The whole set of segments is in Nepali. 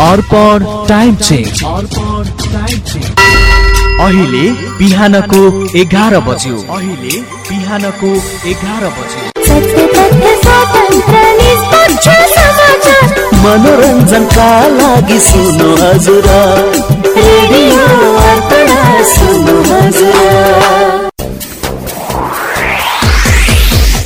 अर्पण टाइम चेन्ज। अहिले बिहानको एघार बज्यो। अहिले बिहानको एघार बज्यो। मनोरञ्जनका लागि सुन्नु हजुर। रेडियो अर्पण सुन्नु हजुर।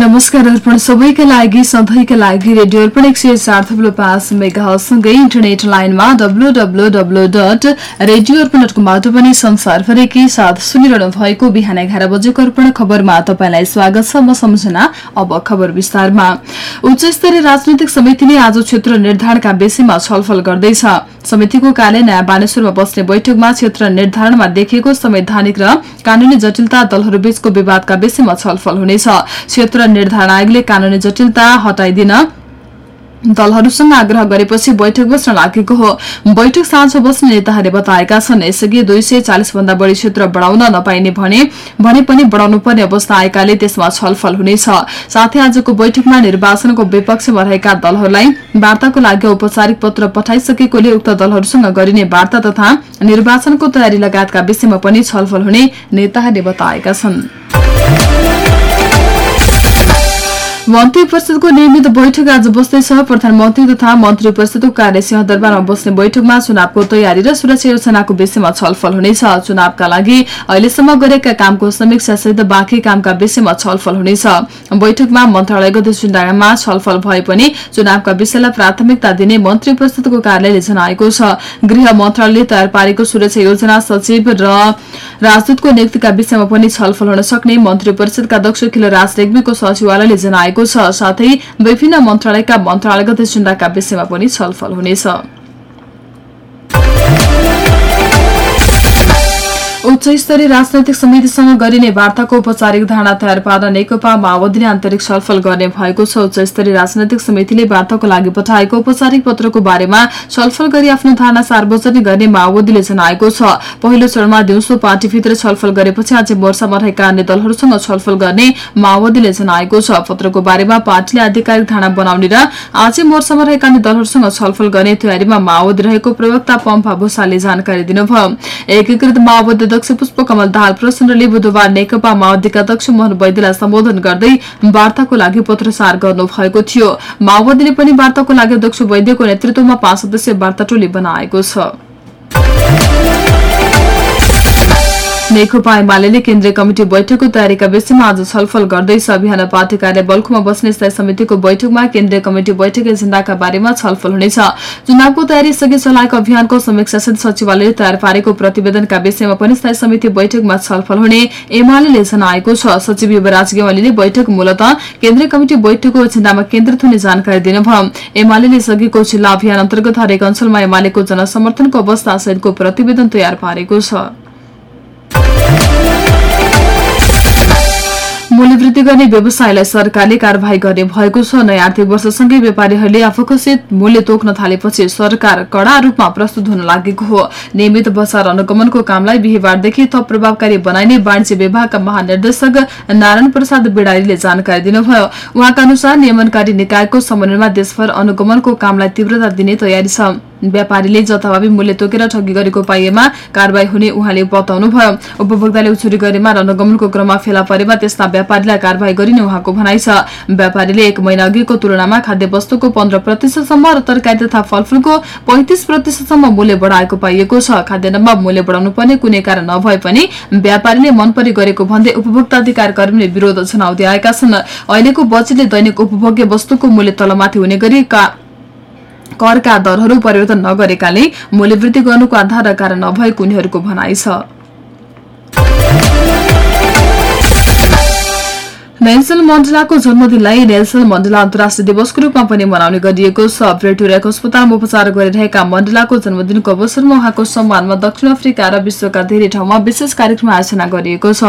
नमस्कार अर्पण सबैका लागि सधैँका लागि रेडियो अर्पण एक सय चार थप्लो पाँच मेगासँगै इन्टरनेट लाइनमा W W W dot radio Arpan dot कमबाट पनि संसारभरिकै साथ सुनिरहनु भएको बिहान एघार बजेको अर्पण खबरमा तपाईँलाई स्वागत छ। म सम्झना अब खबर विस्तारमा। उच्च स्तरीय राजनैतिक समितिले आज क्षेत्र निर्धारणका विषयमा छलफल गर्दैछ। समितिको कार्य नयाँ बानेश्वरमा बस्ने बैठकमा क्षेत्र निर्धारणमा देखिएको संवैधानिक र कानूनी जटिलता दलहरूबीचको विवादका विषयमा छलफल हुनेछ। निर्धारण आयोगले कानूनी जटिलता हटाइदिन। दलहरूसँग आग्रह गरेपछि बैठक बस्न लागेको हो। बैठक साँझ बस्ने नेताहरूले बताएका छन् यसअघि दुई सय चालिस भन्दा बढी क्षेत्र बढ़ाउन नपाइने भने भने पनि बढ़ाउनु पर्ने अवस्था आएकाले त्यसमा छलफल हुनेछ। साथै आजको बैठकमा निर्वाचनको विपक्षमा रहेका दलहरूलाई वार्ताको लागि औपचारिक पत्र पठाइसकेकोले उक्त दलहरूसँग गरिने वार्ता तथा निर्वाचनको तयारी लगायतका विषयमा पनि छलफल हुने नेताहरूले बताएका छन्। मन्त्री परिषदको नियमित बैठक आज बस्दैछ प्रधानमन्त्री तथा मन्त्री परिषदको कार्य सिंहदरबारमा बस्ने बैठकमा चुनावको तयारी र सुरक्षा योजनाको विषयमा छलफल हुनेछ। चुनावका लागि अहिलेसम्म गरेका कामको समीक्षा सहित बाँकी कामका विषयमा छलफल हुनेछ। बैठकमा मन्त्रालयगत एजेन्डामा छलफल भए पनि चुनावका विषयलाई प्राथमिकता दिने मन्त्री परिषदको कार्यालयले जनाएको छ। गृह मन्त्रालयले तयार पारेको सुरक्षा योजना सचिव र राजदूतको नियुक्तिका विषयमा पनि छलफल हुन सक्ने मन्त्री परिषदका अध्यक्ष खिलराज रेग्मीको सचिवालयले जनाएको छ। साथै विभिन्न मन्त्रालयका मन्त्रालयगत एजेन्डाका विषयमा पनि छलफल हुनेछ। उच्च स्तरीय राजनैतिक समितिसँग गरिने वार्ताको औपचारिक धारणा तयार पार्न नेकपा माओवादीले आन्तरिक छलफल गर्ने भएको छ। उच्च स्तरीय राजनैतिक समितिले वार्ताको लागि पठाएको औपचारिक पत्रको बारेमा छलफल गरी आफ्नो धारणा सार्वजनिक गर्ने माओवादीले जनाएको छ। पहिलो चरणमा दिउँसो पार्टीभित्र छलफल गरेपछि आज मोर्चामा रहेका अन्य दलहरूसँग छलफल गर्ने माओवादीले जनाएको छ। पत्रको बारेमा पार्टीले आधिकारिक धारणा बनाउने र आजै मोर्चामा रहेका अन्य दलहरूसँग छलफल गर्ने तयारीमा माओवादी रहेको प्रवक्ता पम्पा भूषालले जानकारी दिनुभयो। एकीकृत माओवादी पुष्पकमल दाहाल प्रचण्डले बुधबार नेकपा माओवादीका अध्यक्ष मोहन वैद्यलाई सम्बोधन गर्दै वार्ताको लागि पत्रचार गर्नुभएको थियो। माओवादीले पनि वार्ताको लागि अध्यक्ष वैद्यको नेतृत्वमा पाँच सदस्यीय वार्ता टोली बनाएको छ। नेकपा एमाले केन्द्रीय कमिटी बैठकको तयारीका विषयमा आज छलफल गर्दैछ बिहान पार्टी कार्य बल्खुमा बस्ने स्थायी समितिको बैठकमा केन्द्रीय कमिटी बैठक एजेण्डाका बारेमा छलफल हुनेछ। चुनावको तयारी सघि चलाएको अभियानको समीक्षासहित सचिवालयले तयार पारेको प्रतिवेदनका विषयमा पनि स्थायी समिति बैठकमा छलफल हुने एमाले जनाएको छ। सचिव युवराज गेवालीले बैठक मूलत केन्द्रीय कमिटी बैठकको एजेण्डामा केन्द्रित हुने जानकारी दिनुभयो। एमाले सघिको जिल्ला अभियान अन्तर्गत हरेक अञ्चलमा एमालेको जनसमर्थनको अवस्था सहितको प्रतिवेदन तयार पारेको छ। मूल्यवृद्धि गर्ने व्यवसायलाई सरकारले कार्यवाही गर्ने भएको छ। नयाँ आर्थिक वर्षसँगै व्यापारीहरूले आफूकसित मूल्य तोक्न थालेपछि सरकार कड़ा रूपमा प्रस्तुत हुन लागेको हो। नियमित बजार अनुगमनको कामलाई बिहिबारदेखि थप प्रभावकारी बनाइने वाणिज्य विभागका महानिर्देशक नारायण प्रसाद बिडारीले जानकारी दिनुभयो। उहाँका अनुसार नियमनकारी निकायको समन्वयमा देशभर अनुगमनको कामलाई तीव्रता दिने तयारी छ। व्यापारीले जथाभावी मूल्य तोकेर ठगी गरेको पाइएमा कारवाही हुने उहाँले बताउनुभयो उपभोक्ताले उचुरी गरेमा र क्रममा फेला परेमा त्यस्ता व्यापारीलाई कारवाही गरिने उहाँको भनाइ छ। व्यापारीले एक महिना अघिको तुलनामा खाद्य वस्तुको पन्ध्र प्रतिशतसम्म र तरकारी तथा फलफूलको पैंतिस प्रतिशतसम्म मूल्य बढाएको पाइएको छ। खाद्यान्नमा मूल्य बढाउनु पर्ने कुनै कारण नभए पनि व्यापारीले मनपरी गरेको भन्दै उपभोक्ता अधिकार कर्मीले विरोध जनाउँदै आएका छन्। अहिलेको बजेटले दैनिक उपभोग्य वस्तुको मूल्य तलमाथि हुने गरी करका दरहरू परिवर्तन नगरेकाले मूल्यवृद्धि गर्नुको आधार कारण नभएको उनीहरूको भनाइ छ। नेल्सन मण्डेलाको जन्मदिनलाई नेल्सन मण्डेला अन्तर्राष्ट्रिय दिवसको रूपमा पनि मनाउने गरिएको छ। प्रेटोरियाको अस्पतालमा उपचार गरिरहेका मण्डेलाको जन्मदिनको अवसरमा उहाँको सम्मानमा दक्षिण अफ्रिका र विश्वका धेरै ठाउँमा विशेष कार्यक्रम आयोजना गरिएको छ।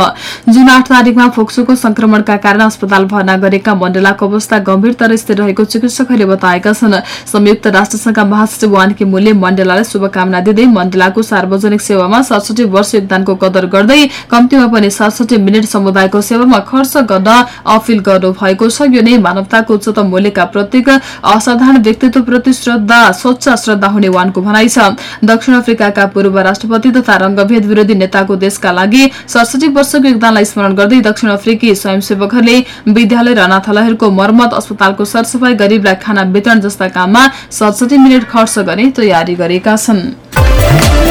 जुन आठ तारिकमा फोक्सोको संक्रमणका कारण अस्पताल भर्ना गरेका मण्डेलाको अवस्था गम्भीर तर स्थिर रहेको चिकित्सकहरूले बताएका छन्। संयुक्त राष्ट्रसंघका महासचिव वानकी मूलले मण्डेलालाई शुभकामना दिँदै मण्डेलाको सार्वजनिक सेवामा सडसठी वर्ष योगदानको कदर गर्दै कम्तीमा पनि सडसठी मिनट समुदायको सेवामा खर्च गर्न अपिल गर्नु भएको छ। यो नै मानवताको उच्चतम मूल्यका प्रत्येक असाधारण व्यक्तित्व प्रति श्रद्धा स्वच्छ श्रद्धा हुने वानको भनाइ छ। दक्षिण अफ्रिकाका पूर्व राष्ट्रपति तथा रंगभेद विरोधी नेताको देशका लागि सडसठी वर्षको योगदानलाई स्मरण गर्दै दक्षिण अफ्रिकी स्वयंसेवकहरूले विद्यालय र अनाथालयहरूको मर्मत अस्पतालको सरसफाई गरीबलाई खाना वितरण जस्ता काममा सडसठी मिनट खर्च गर्ने तयारी गरेका छन्।